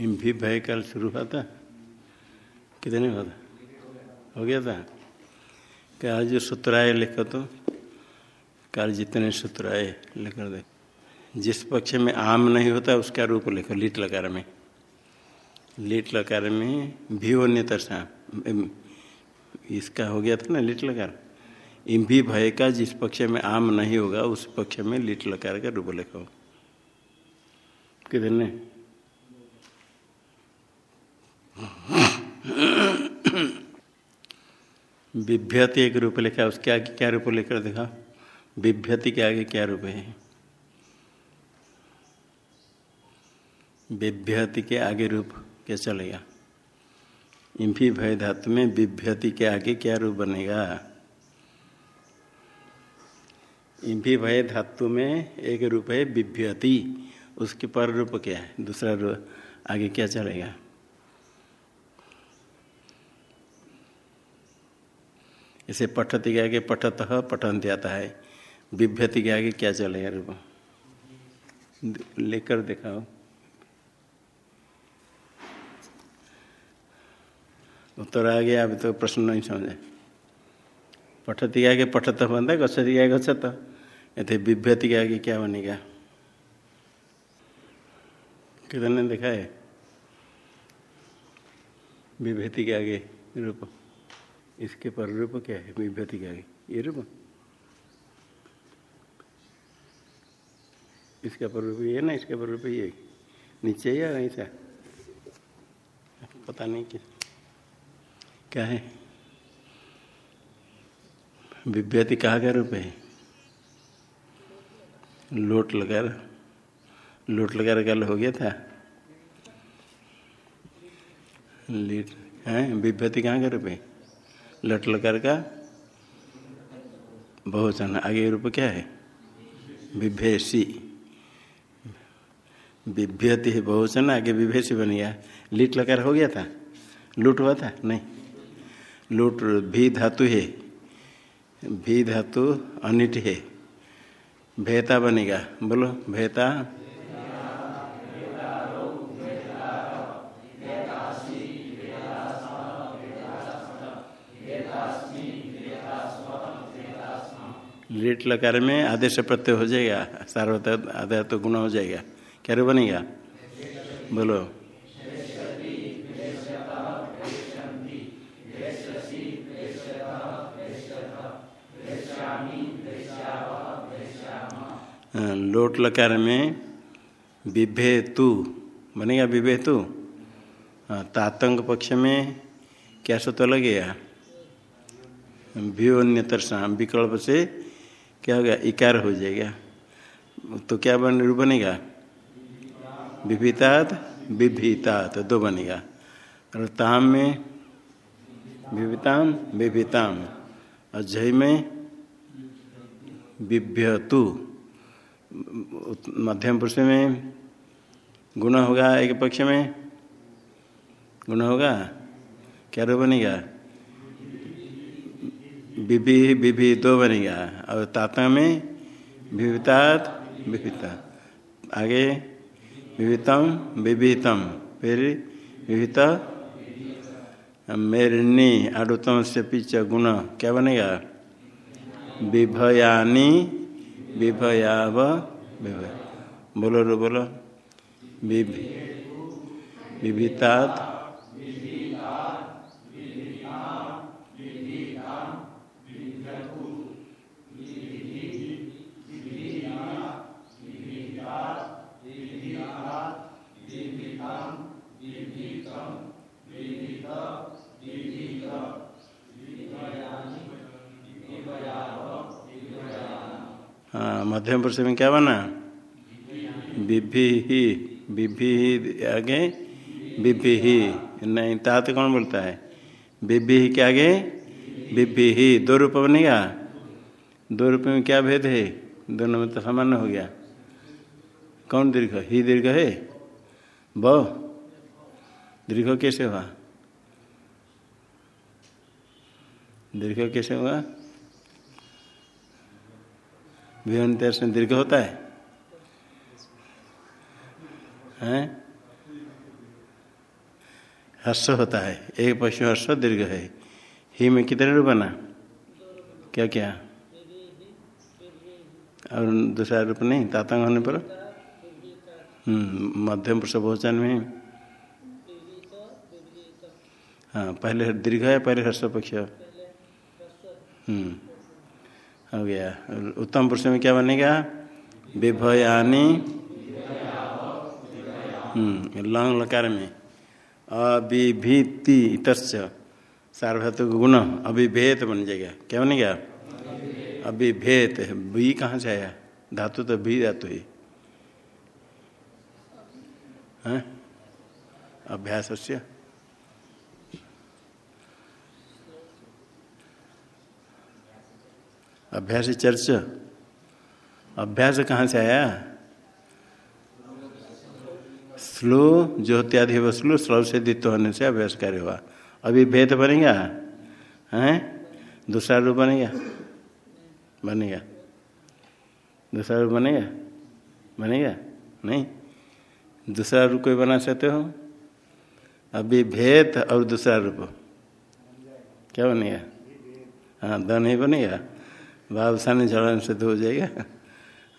भी भय कल शुरू हुआ था। कितने हुआ था? हो गया था। क्या जो सूत्र आए लिखो तो काल जितने सूत्र आए लिखकर दे। जिस पक्ष में आम नहीं होता, उसका रूप लिखो, लीट लकार में। लीट लकार में भी होने तरसा इसका हो गया था ना, लीट लकार। इम्भी भय का जिस पक्ष में आम नहीं होगा, उस पक्ष में लीट लकार का रूप लिखो। कितने? विभ्यति एक रूप लिखा उसके आगे क्या रूप लेकर देखा? विभ्यति के आगे क्या रूप है? विभ्यति के आगे रूप क्या चलेगा? इम्फी भय धातु में विभ्यति के आगे क्या रूप बनेगा? इम्फी भय धातु में एक रूप है विभ्यति, उसके पर रूप क्या है? दूसरा रूप आगे क्या चलेगा? इसे पठति के आगे पठत पठन आता है। विभ्यति के आगे क्या चलेगा रूप लेकर दिखाओ। उत्तर आ गया, अभी तो प्रश्न नहीं समझे। पठति के आगे पठत बनता गच्छति के आगे गच्छत ये विभ्यति के आगे क्या बनेगा? कितने देखा है विभ्यति के आगे रूप इसके पर रूप क्या है? विभ्यति क्या आगे ये रूप? इसका पर रूप ये ना, इसका पर रूप ये। नीचे या नहीं सा पता नहीं क्या क्या है? विभ्यति कहा का रूप है? लोट लगा लोट लगा कल हो गया था। लीट है? विभ्यति कहाँ का रूप है? लट लकार का बहुवचन आगे रूप क्या है? विभेषी। विभ्यति है बहुवचन आगे विभेषी बन गया। लीट लकार हो गया था? लूट हुआ था? नहीं। लूट भी धातु है। भी धातु अनिट है। भेता बनेगा। बोलो, भेता लेट लकार में आदेश प्रत्यय हो जाएगा, सार्वत आधार तो गुण हो जाएगा। क्या रू बनेगा? बोलो। लोट लकार में विभे तु बनेगा विभे तु तातंग पक्ष में क्या सूत्र लगेगा? व्योन्यतर विकल्प से क्या होगा? इकार हो जाएगा। तो क्या बन, रूप बनेगा? विभितात विभितात, दो बनेगा। और ताम में विभिताम विभिताम। और जय में विभ्यतु। मध्यम पुरुष में गुण होगा एक पक्ष में? गुण होगा? क्या रूप बनेगा? विभि विभि दो बनेगा और ताता में विवितात विविता आगे विवितम विवितम फिर विवित मेरनी, आडुतम से पीछे गुण क्या बनेगा? विभयानी विभयाव विभय बोलो रो बोलो। विभितात मध्यम पुरुष में क्या बना? विभि ही विभि ही, आगे? विभि ही। नहीं, तात कौन बोलता है? विभि ही के आगे? विभि ही। दो रूप बनेगा दो रूप में क्या भेद है? दोनों में तो समान हो गया। कौन दीर्घ? ही दीर्घ है? ब। दीर्घ कैसे हुआ? दीर्घ कैसे हुआ? विहंतर से दीर्घ होता है। हैं? हर्ष होता है। एक पशु हर्ष दीर्घ है। ही में कितने रूप बना? क्या क्या और दूसरा रूप नहीं तातंग होने पर? हम्म, मध्यम पुरुष भोजन में। हाँ पहले दीर्घ है पहले हर्ष पक्ष। हम्म। हो गया। उत्तम पुरुष में क्या बनेगा? विभयानी। हम्म लंग लकार में। अभिभीति सार्वधातु गुण अभिभेद बन जाएगा। क्या बनेगा? अभिभेद भी कहाँ से आया? धातु तो भी धातु ही। अभ्यास से अभ्यास चर्च? अभ्यास कहाँ से आया? स्लो ज्योत्यादि स्लो स्लो से दित्व होने से अभ्यास कार्य हुआ। अभी भेद बनेगा हैं? दूसरा रूप बनेगा बनेगा दूसरा रूप बनेगा बनेगा नहीं। दूसरा रूप कोई बना सकते हो? अभी भेद और दूसरा रूप। क्या बनेगा हाँ द नहीं बनेगा बाबसानी जड़न से तो हो जाएगा।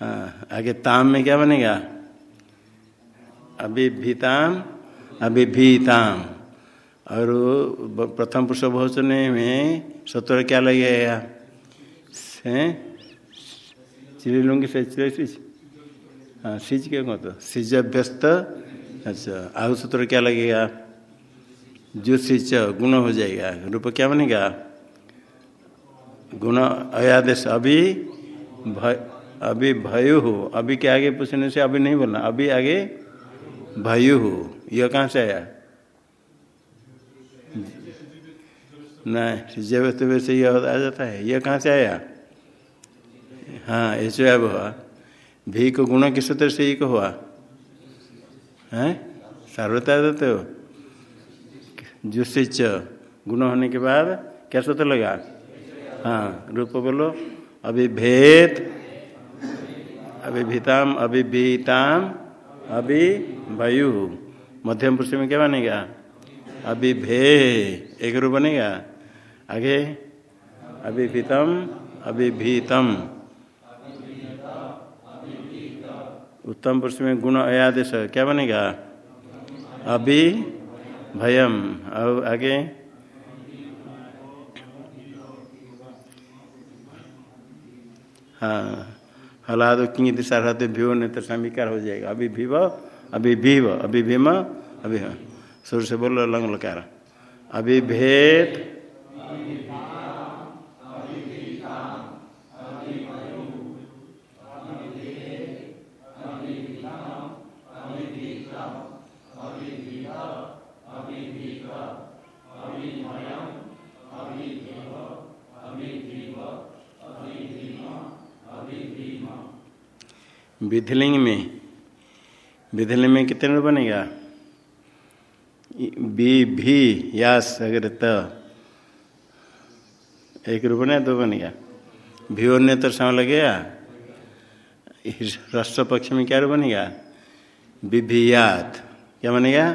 हाँ आगे ताम में क्या बनेगा? अभी भीताम और प्रथम पुरुष बहुचन में सत्वर क्या लगेगा? चिली लूँगी से चिले सिच हाँ सिच के को तो। सिज अभ्यस्त अच्छा आहु सूत्र क्या लगेगा? जो सिच, गुण हो जाएगा। रूप क्या बनेगा? गुण अयादेश अभी भय, अभी भयु। हो अभी के आगे पूछने से अभी नहीं बोलना, अभी आगे भयु। हो यह कहाँ से आया? नहीं जब तो वैसे यह आ जाता है। यह कहाँ से आया? हाँ ऐसे अब हुआ। भी को गुण के सूत्र से एक हुआ। है? सार्वता देते हो जुसिच गुण होने के बाद क्या सूत्र लगा? हाँ रूप बोलो। अभी भेद अभी भीताम अभी भीताम अभी भयु मध्यम पुरुष में क्या बनेगा? अभी भे एक रूप बनेगा? आगे। अभी भीतम अभी भीतम उत्तम पुरुष में गुण अयादेश क्या बनेगा? अभी भयम और आगे। हाँ। हलाद किंग सार्थ भीव, नहीं तो समीकार हो जाएगा? अभी भीव अभी भीव, अभी भीम, अभी हाँ। सुर से बोलो, लंग लकार अभी भेद विधिलिंग में। विधिलिंग में कितने रूप बनेगा? बी, भी यास अगर त एक रूप बने दो बनेगा। भी अन्य तो समय लगेगा राष्ट्र पक्ष में क्या रूप बनेगा? विभियात। क्या बनेगा?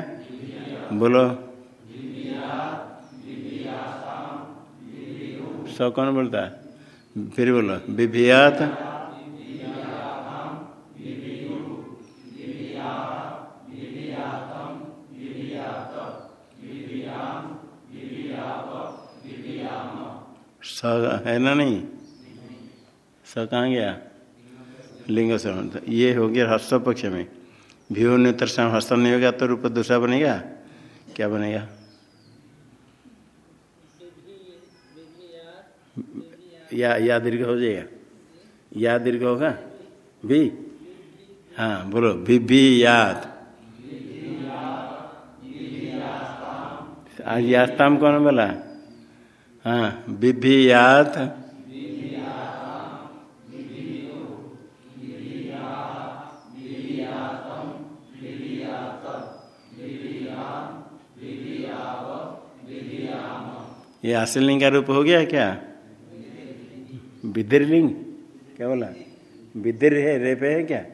बोलो। सब कौन बोलता? फिर बोलो। विभियात। स है ना नहीं? स कहाँ गया? लिंग से ये हो गया हस्त पक्ष में। भीव ने तरसा हस्त नहीं होगा तो रूप दूसरा बनेगा? क्या बनेगा? या या दीर्घ हो जाएगा। या दीर्घ होगा? भी? हाँ बोलो। भी याद आज यास्ताम कौन बोला? हाँ विभियात ये आशीलिंग का रूप हो गया क्या? विधिलिंग क्या बोला? विधिर है, रेप है क्या?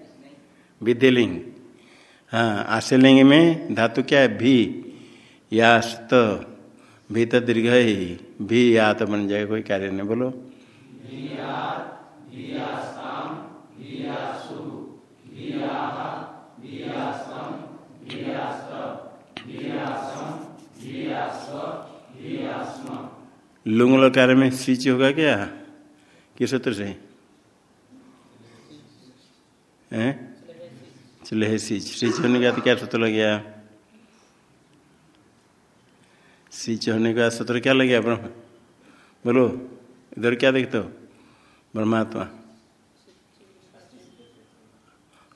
विधिलिंग हाँ आशीलिंग में धातु क्या है? भी, यास्त। भी तो दीर्घ ही भी या तो बन जाएगा कोई कार्य नहीं। बोलो। लुंग लकार में स्विच होगा क्या? किस सूत्र से? चले है सीच सीच होने का तो क्या सूत्र लग गया? सीच होने का सूत्र क्या लग ब्रह्म? बोलो, इधर क्या देखते हो? ब्रह्मात्मा।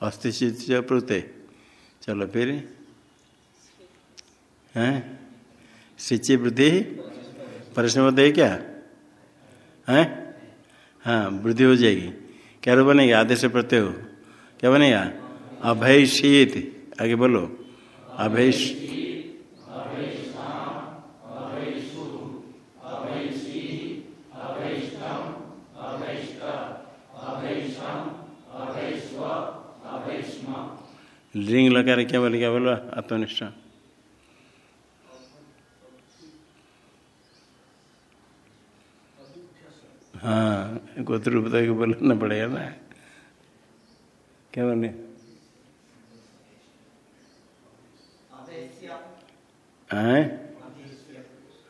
अस्थित प्रते चलो फिर। हैं? सिंची वृद्धि। परिश्रम है क्या? हैं? हाँ वृद्धि हो जाएगी। क्या रो बनेगा? आदेश प्रत्यय हो। क्या बनेगा? अभय शीत आगे बोलो। अभय लिंग लगा क्या बोले क्या बोलो आत्मनिष्ठा हाँ गोत्र को बोलना पड़ेगा ना। क्या बोले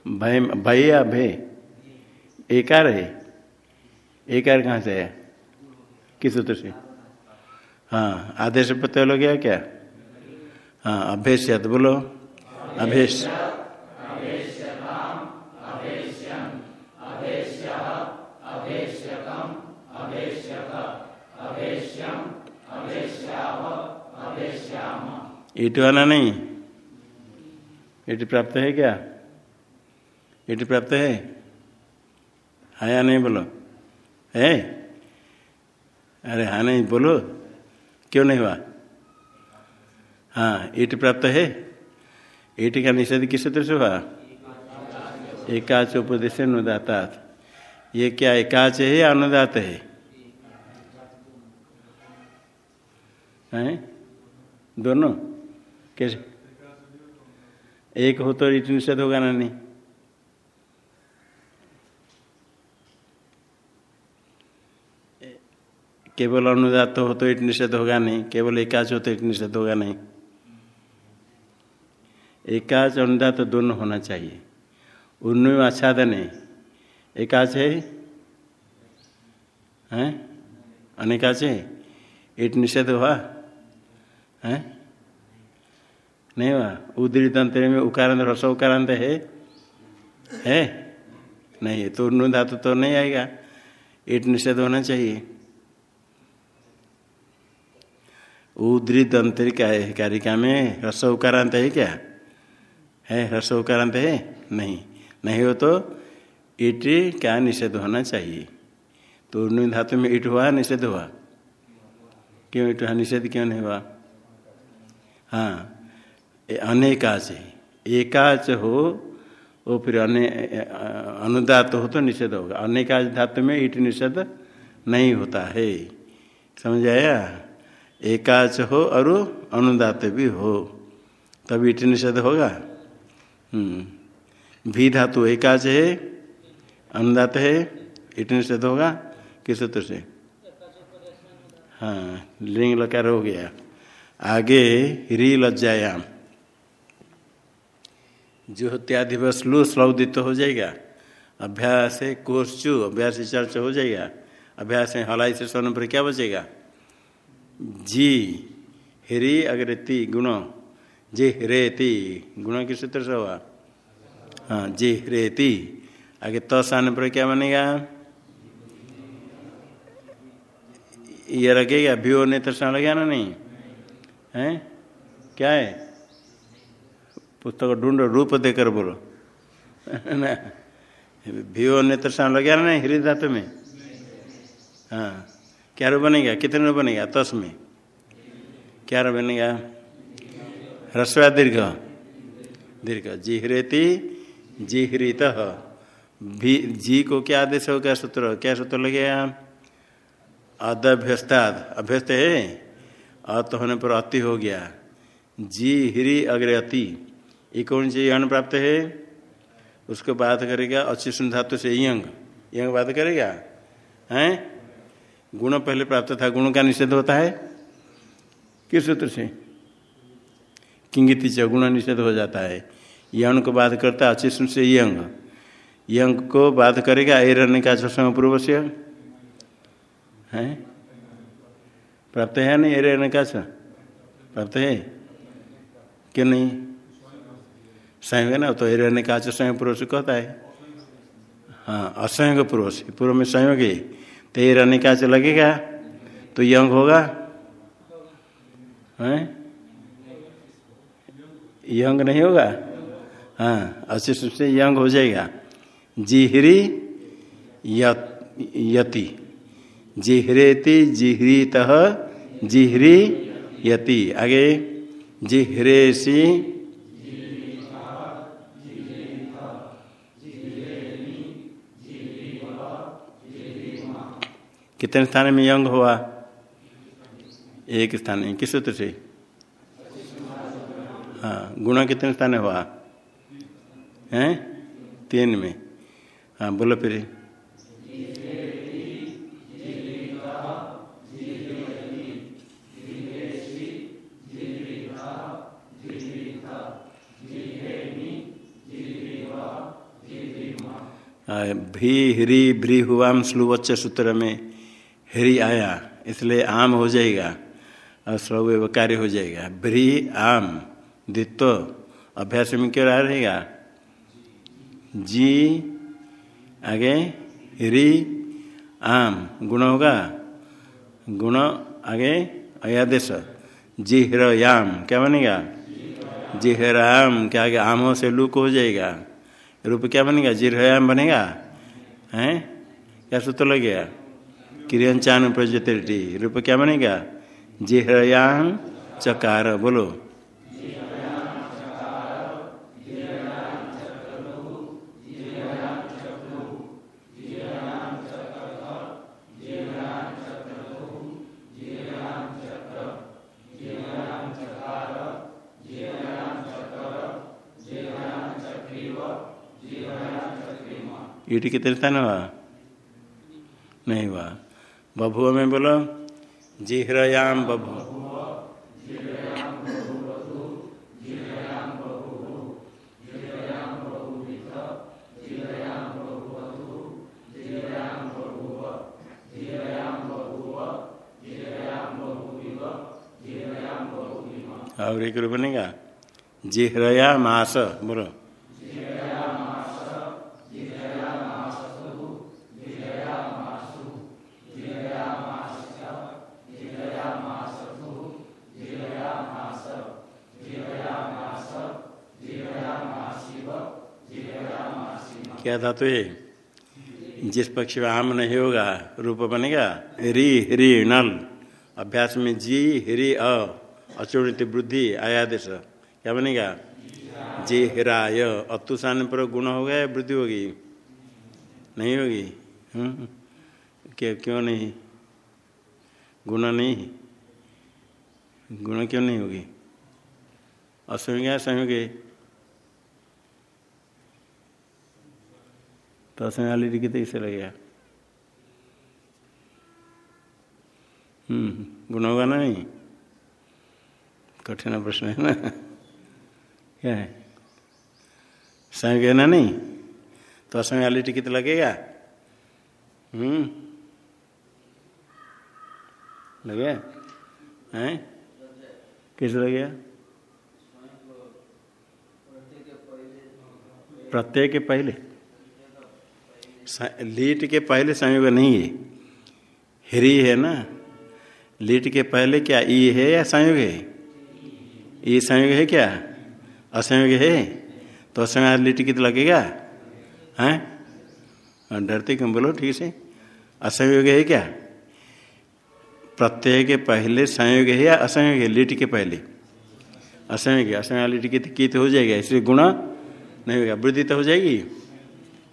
भय भय या भय? एकार है। एकार कहाँ से है? किस सूत्र से? हाँ आदेश पत्ते हो गया क्या? हाँ तो बोलो। अभ्यस ईट वाला नहीं? ईट प्राप्त है क्या? ईट प्राप्त है? आया नहीं बोलो। है? अरे हाँ नहीं, बोलो। क्यों नहीं हुआ? हाँ ईट प्राप्त है? ईट का निषेध किस सूत्र से हुआ? एकाच उपदेश अनुदाता। ये क्या एकाच है या अनुदात है? हैं? दोनों? कैसे? एक हो तो ईट निषेध होगा ना नहीं? केवल अनुदात हो तो ईट निषेध होगा नहीं, केवल एकाच हो तो ईट निषेध होगा नहीं। एकाच अनुदात दोनों होना चाहिए। उन्नय आच्छादन है एकाच है? हैं? अनेकाच है? ईट निषेध हुआ? है? नहीं हुआ। उदरी तंत्र में उकारांत, रस उकारांत है? है? नहीं तो उन्नू धातु तो नहीं आएगा। ईट निषेध होना चाहिए। उदृत अंतरिका है कारिका में रस उकारांत है क्या? है रस उकारांत है नहीं। नहीं हो तो ईट क्या निषेध होना चाहिए। तो उन्नू धातु में ईट हुआ, निषेध हुआ? क्यों ईट हुआ? निषेध क्यों नहीं हुआ? हाँ अनेकाच है। एकाच हो, वो फिर अने, अनुदात हो तो निषेध होगा। अनेकाच धातु में ईट निषेध नहीं होता है। समझ आया? एकाच हो और अनुदात भी हो। तब इट निषेध होगा। हम्म। भी धातु एकाच है, अनुदात है ईट निषेध होगा। किस सूत्र से? हाँ लिंग लकार हो गया। आगे री लज्जायाम। जो त्याधिवस लू स्लौदित हो जाएगा। अभ्यास है कोर्स चू अभ्यास चर्चा हो जाएगा। अभ्यास है हलाई से सोने पर क्या बचेगा? जी, हिरी अग्रति गुण। जी रेति गुण के सूत्र से हुआ? हाँ जी रेति आगे तस आने पर क्या बनेगा? ये रखेगा भी होने तो लगेगा ना नहीं? है? क्या है? पुस्तक ढूंढो, रूप देकर बोलो। ना भी नेत्र शाम लग गया ना हृदय धातु में? हाँ। क्या रो बनेगा? कितने रो बनेगा? तस में। क्या रो बनेगा? ह्रस्वा दीर्घ। दीर्घ। जिहरेति जिहृत भी, जी को क्या आदेश हो क्या सूत्र? क्या सूत्र लगेगा? अदभ्यस्ताद। अभ्यस्त है? अत होने पर अति हो गया। जी हिरी अग्रे अति ये कौन सी यण प्राप्त है? उसको बात करेगा अच्छी सुन धातु से यंग। यंग बात करेगा? हैं? गुण पहले प्राप्त था गुण का निषेध होता है। किस सूत्र से? किंगित गुण निषेध हो जाता है। यंग को बात करता है सुन से यंग। यंग को बाध करेगा रहने का समय पूर्व से। है? प्राप्त है नहीं रहने का प्राप्त है? क्यों नहीं? संयोग है ना तो रहने का स्वयं पूर्व से कहता है। हाँ असंयोग पूर्व से। पूर्व में संयोग है। तो ये रहने का से लगेगा तो यंग होगा। हैं? यंग नहीं होगा? हाँ अच्छे से यंग हो जाएगा। जिहरी यति। जिहरेति जिहरीत जिहरी यति। आगे, जिहरेसी कितने स्थान में यंग हुआ? एक स्थान किस सूत्र से? हाँ गुणा कितने स्थान हुआ? हैं? तीन में। हाँ बोलो फिर। भी ह्री भ्री हुआम स्लुवच्च सूत्र में। ह्री आया, इसलिए आम हो जाएगा और स्लव कार्य हो जाएगा। ब्री आम द्वित्व अभ्यास में क्यों रहा रहेगा? जी, आगे, ह्री आम, गुण होगा? गुण, आगे, अयादेश। जिहरयाम, क्या बनेगा? जिहराम क्या आगे आमों से लुक हो जाएगा। रूप क्या बनेगा? जिरहयाम बनेगा? हैं? क्या सूत्र लग क्रियंचान प्रजति रूप क्या बनेगा? जिहरयाम चकार बोलो। ईट कितने स्थान हुआ? नहीं हुआ। बभुआ में बोलो जिहरयाम बभु और एक रूप बनेगा जिहरया मास बोलो। क्या धातु है जिस पक्ष में आम नहीं होगा, रूप बनेगा? री ह्री नल। अभ्यास में जी ह्री अ। अचुणित वृद्धि आयादेश। क्या बनेगा? जी हिराय अतुषान पर गुण होगा या वृद्धि होगी? नहीं होगी। हम्म क्या, क्यों नहीं? गुण नहीं? गुण क्यों नहीं होगी? असंयोग संयोग। तो असंगालिटी कितने इससे लगेगा हम्म गुण होगा ना नहीं? कठिन प्रश्न है ना? क्या है? संयोग है ना नहीं? तो असंगालिटी कितने लगेगा? हम्म। लगे? हैं? किस लगेगा प्रत्येक के पहले। लीट के पहले संयोग नहीं है। हिरी है ना? लीट के पहले क्या ई है या संयोग है? ई संयोग है क्या? असंयोग है? तो असंयोग लीट कित लगेगा? हैं? डरते क्यों बोलो? ठीक से। असंयोग है क्या? प्रत्यय के पहले संयोग है या असंयोग है? लीट के पहले। असंयोग है। असंयोग लीट की कित हो जाएगा? इसलिए गुण नहीं होगा। वृद्धि तो हो जाएगी।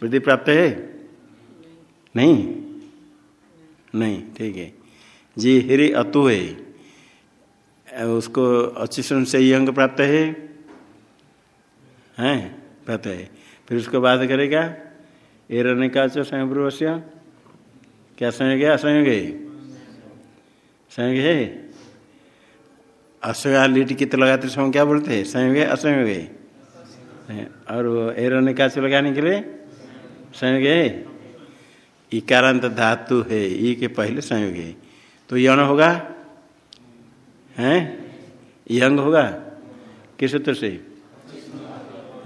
वृद्धि प्राप्त है? नहीं? नहीं, ठीक है। जी, हिरी अतु है। उसको अच्छी सुन से अंग प्राप्त है? है? पता है। फिर उसको बात करेगा एरने का चो संयोग क्या संयोग है? असंयोग है? संयोग है? असंयोग लिट कित लगाते समय क्या बोलते हैं? संयोग है? असंयोग है? और एरने का लगाने के लिए संयोग है? इकारांत धातु है, ई के पहले संयोग है। तो यौन होगा? हैं? यंग होगा? किस सूत्र से?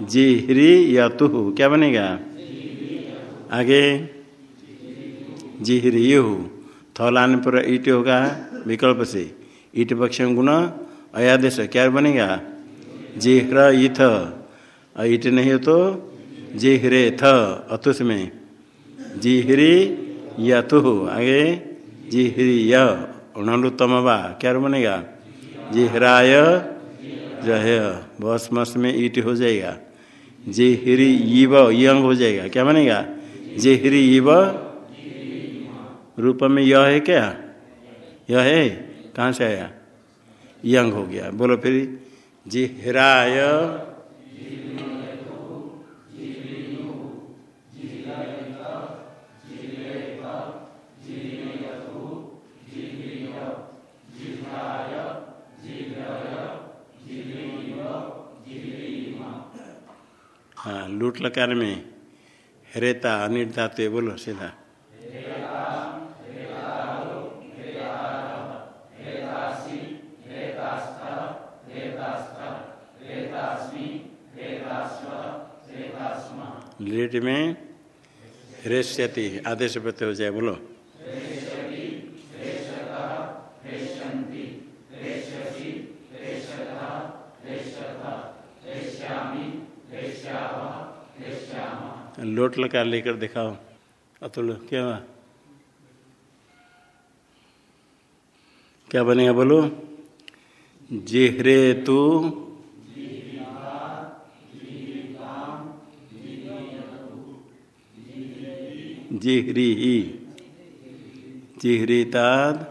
जी ह्री यतु। क्या बनेगा? आगे। जी ह्री यु थौलान पर ईट होगा विकल्प से। ईट पक्ष गुण, अयादेश। क्या बनेगा? जी ह्र ईथ ईट नहीं हो तो जी ह्रे थ अतुष में। जी ह्री यतु आगे जिहरी ह्री यणुतम वा क्या बनेगा जी हराय जह बस मस में ईट हो जाएगा जे हिरी ईव यंग हो जाएगा क्या बनेगा जे हिरी ईव रूप में यह है क्या यह है कहाँ से आया यंग हो गया बोलो फिर जी हाँ लूट लकार में हरेता अनिर्धाते बोलो, सीधा। लेट में हृष्यति आदेश प्रत्यय हो जाए, बोलो। लोट लकार लेकर दिखाओ अतुल क्या हुआ क्या बनेगा बोलो जिहरे तू जिहरी ही जिहरीताद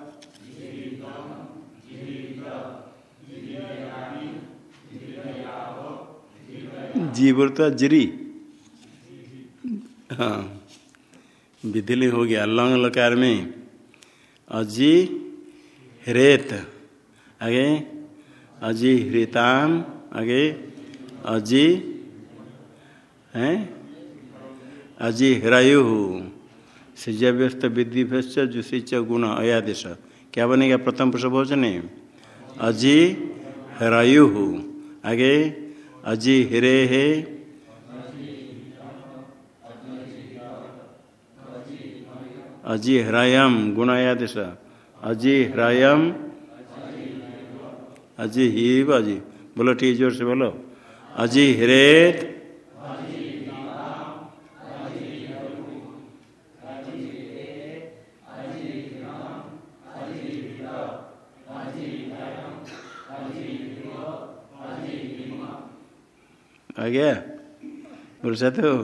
जी बोलता जरी विधिली हो गया लंग लकार में। अजी हरेत आगे। अजी हृताम आगे। अजी हैं? अजी हरायु सिजव्यस्त विधिभ्यस्त जुषिच गुण अयादेश। क्या बनेगा प्रथम पुरुष भोजन अजी हरायु आगे। अजी हिरे है अजी ह्रायम गुणायादेश अजी ह्रायम, अजी हिव अजी। बोलो ठीक ज़ोर से बोलो। अजी हिरेत, आ गया। बोल सकते हो।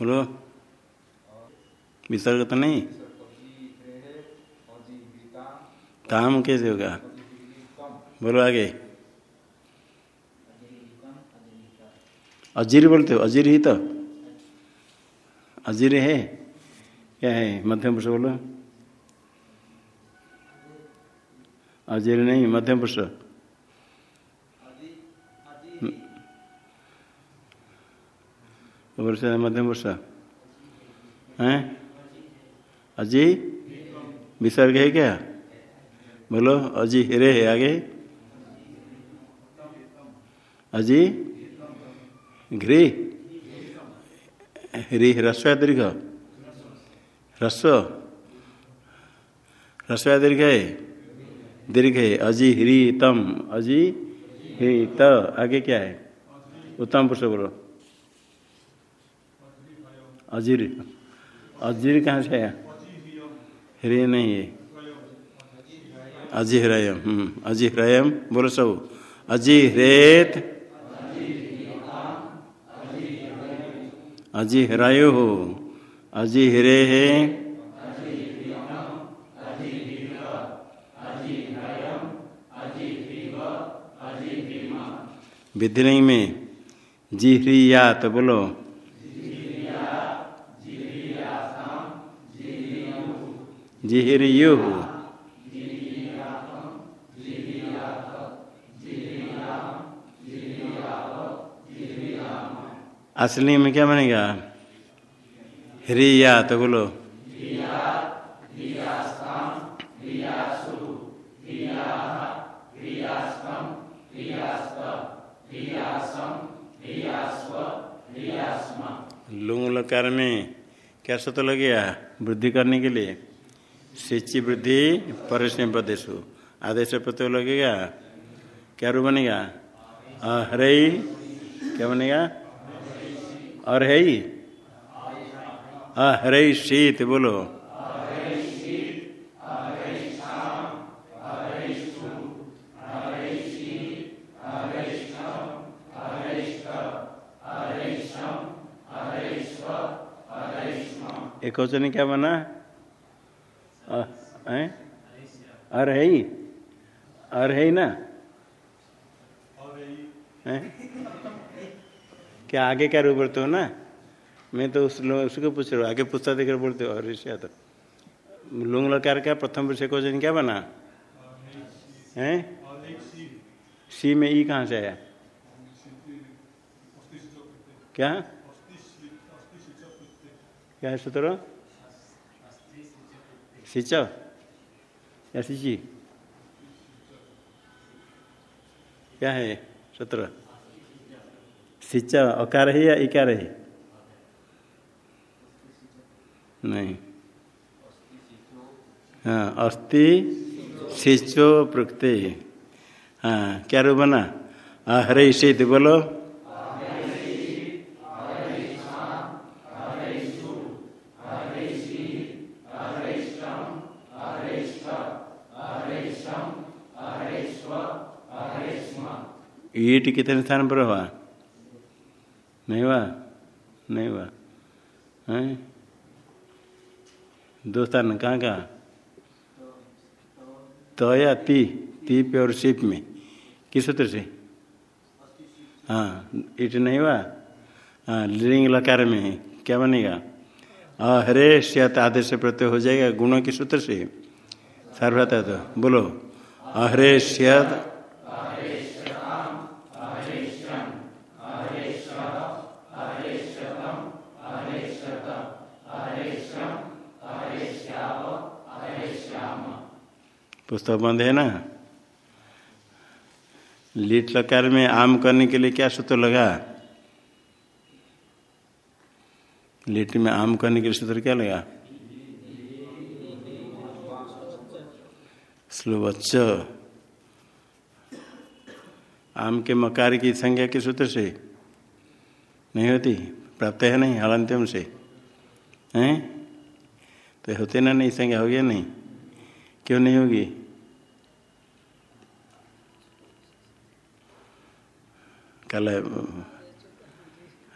बोलो। विसर्ग तो नहीं। काम कैसे होगा? बोलो आगे। अजीर बोलते हो? अजीर ही तो। अजीर है? क्या है? मध्यम पुरुष बोलो। अजीर नहीं, मध्यम पुरुष। वर्ष मध्यम पुरुष। हैं? अजी? विसर्ग है क्या? बोलो, अजी हिरे है आगे। अजी? घ्री? ह्री ह्रस्व दीर्घ। ह्रस्व ह्रस्व दीर्घ है? दीर्घ है। अजी ह्री तम अजी ह्री त आगे क्या है? उत्तम पुरुष बोलो। अजीर। अजीर कहाँ से आया? हृदय नहीं है अजिहृयम हम्म अजिहृयम बोलो सब अजिहृत अजिहृयो हो अजिहृ है विधिलिंग में जिह्रिया तो बोलो जिह्रियु असली में क्या बनेगा? ह्रिया तो बोलो। लुंग लकार में क्या सत लग गया वृद्धि करने के लिए। सिंची वृद्धि परस्म प्रदेश आदेश पत्र लगेगा? क्या रू बनेगा? अहरई। क्या बनेगा? और ही अहरई शीत, बोलो। एक क्या बना? अर है ही। अर है ही ना? क्या आगे क्या रूप बोलते हो ना? मैं तो उस उसको पूछ रहा हूँ। आगे पूछता देकर बोलते हो, और ऋषि तो लुंग लकार का प्रथम विषय क्वेश्चन क्या बना? है? सी में ई कहाँ से आया? क्या? क्या है सूत्र? सिंच या सिंची क्या है सूत्र सिंच अकार है या इकार है नहीं हाँ अस्थि सिंचो प्रकृति हाँ क्या रू बना हरे से बोलो ईट कितने स्थान पर हुआ? नहीं हुआ? नहीं हुआ। है? दो स्थान कहाँ कहाँ? तो या ती ती पे और सिप में। किस सूत्र से? हाँ ईट नहीं हुआ? हाँ लिंग लकार में है। क्या बनेगा? अहरे श्यत आदेश प्रत्यय हो जाएगा। गुणों के सूत्र से। सार्वता तो बोलो। अहरे श्यत पुस्तक बंद है ना? लीट लकार में आम करने के लिए क्या सूत्र लगा? लीट में आम करने के लिए सूत्र क्या लगा? स्लोवच्च। आम के मकार की संज्ञा के सूत्र से नहीं होती? प्राप्त है नहीं हलंत्यम से हैं? तो होते ना नहीं, संज्ञा हो गया नहीं? क्यों नहीं होगी? कल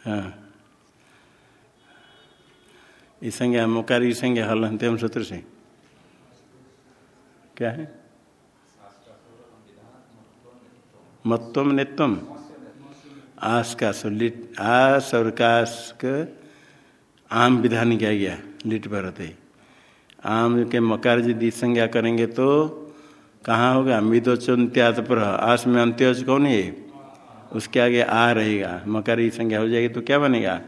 हाँ। इस संज्ञा मुकारी की संज्ञा हल अंतिम सूत्र से। क्या है? मत्वम नित्वम आस का सो लिट आस और कास आम विधान किया गया, लिट पर होते आम के मकार यदि संज्ञा करेंगे तो कहाँ होगा? मिदोचंत्यात पर आस में अंत्य कौन है? उसके आगे आ रहेगा, मकार संज्ञा हो जाएगी तो क्या बनेगा?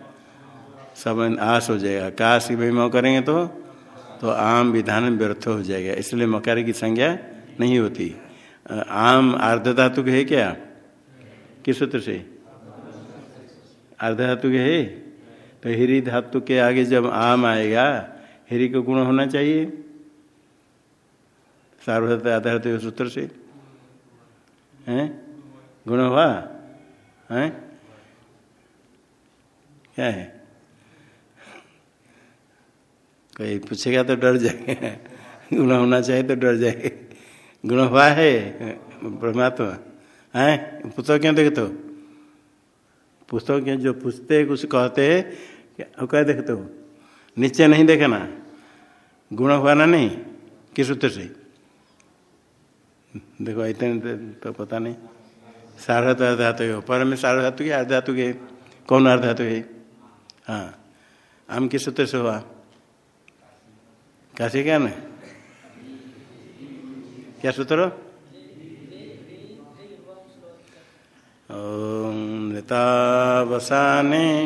सब आस हो जाएगा। काश की महिमा करेंगे तो तो आम विधान व्यर्थ हो जाएगा। इसलिए मकार की संज्ञा नहीं होती। आम अर्ध धातु है क्या? किस सूत्र से? अर्ध धातु है? तो हिरी धातु के आगे जब आम आएगा, हिरी को गुण होना चाहिए। सार्वधात आधारित सूत्र से। हैं? गुण हुआ? हैं? क्या है? कोई पूछेगा तो डर जाएगा। गुण होना चाहिए तो डर जाएगा। गुण हुआ है, परमात्मा। है? पुस्तक क्यों देखते हो पुस्तक क्यों? जो पूछते कुछ कहते हैं क्या देखते हो नीचे नहीं देखना। गुण हुआ ना नहीं? किस उत्तर से? देखो, इतने तो पता नहीं। सार्वधातु अर्धातु हो पर में सार्वधातु के अर्धातु के कौन अर्धातु है? हाँ। आम किस सूत्र से हुआ? कैसे क्या ना। क्या सूत्र? ओम नेतावसाने